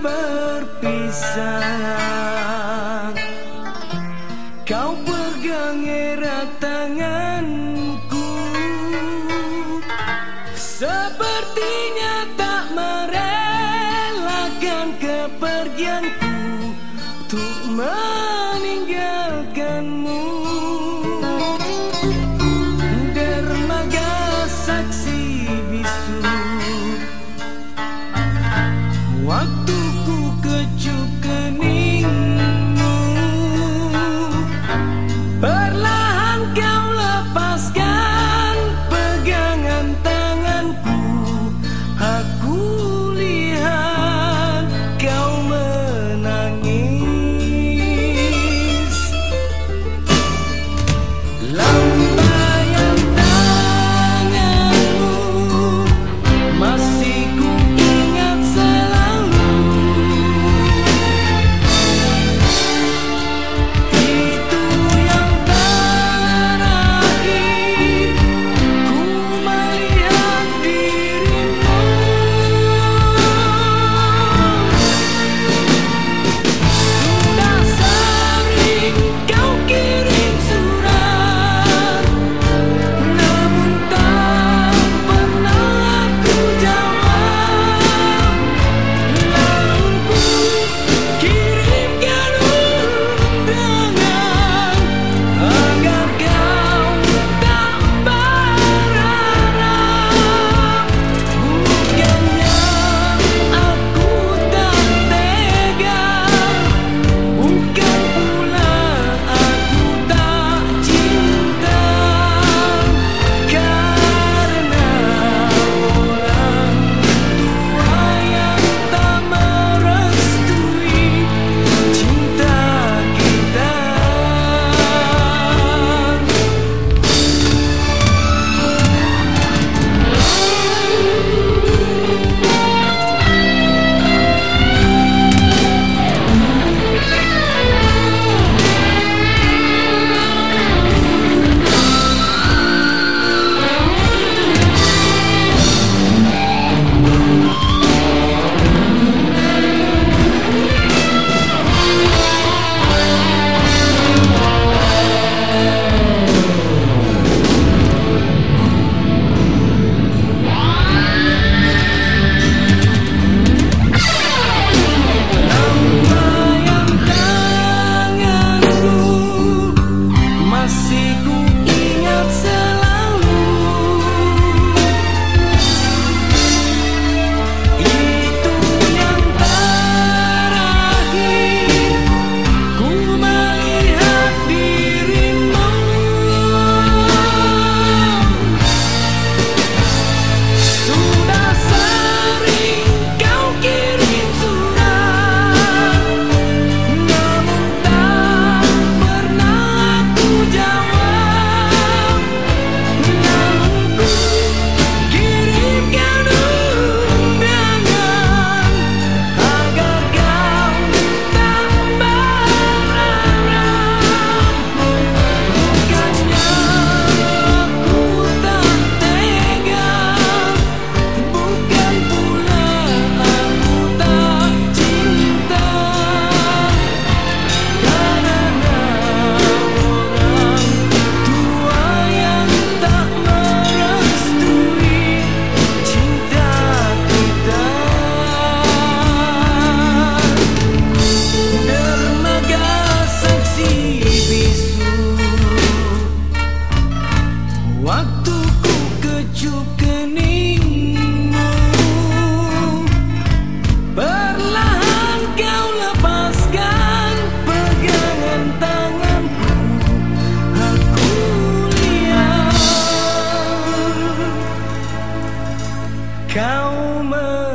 berpisah. Kau pegang erat tanganku. Sepertinya tak merelakan kepergianku Untuk meninggalkanmu. Dermaga saksi bisu. Waktu denganku Aku lihat kau menangis. Lalu 敲门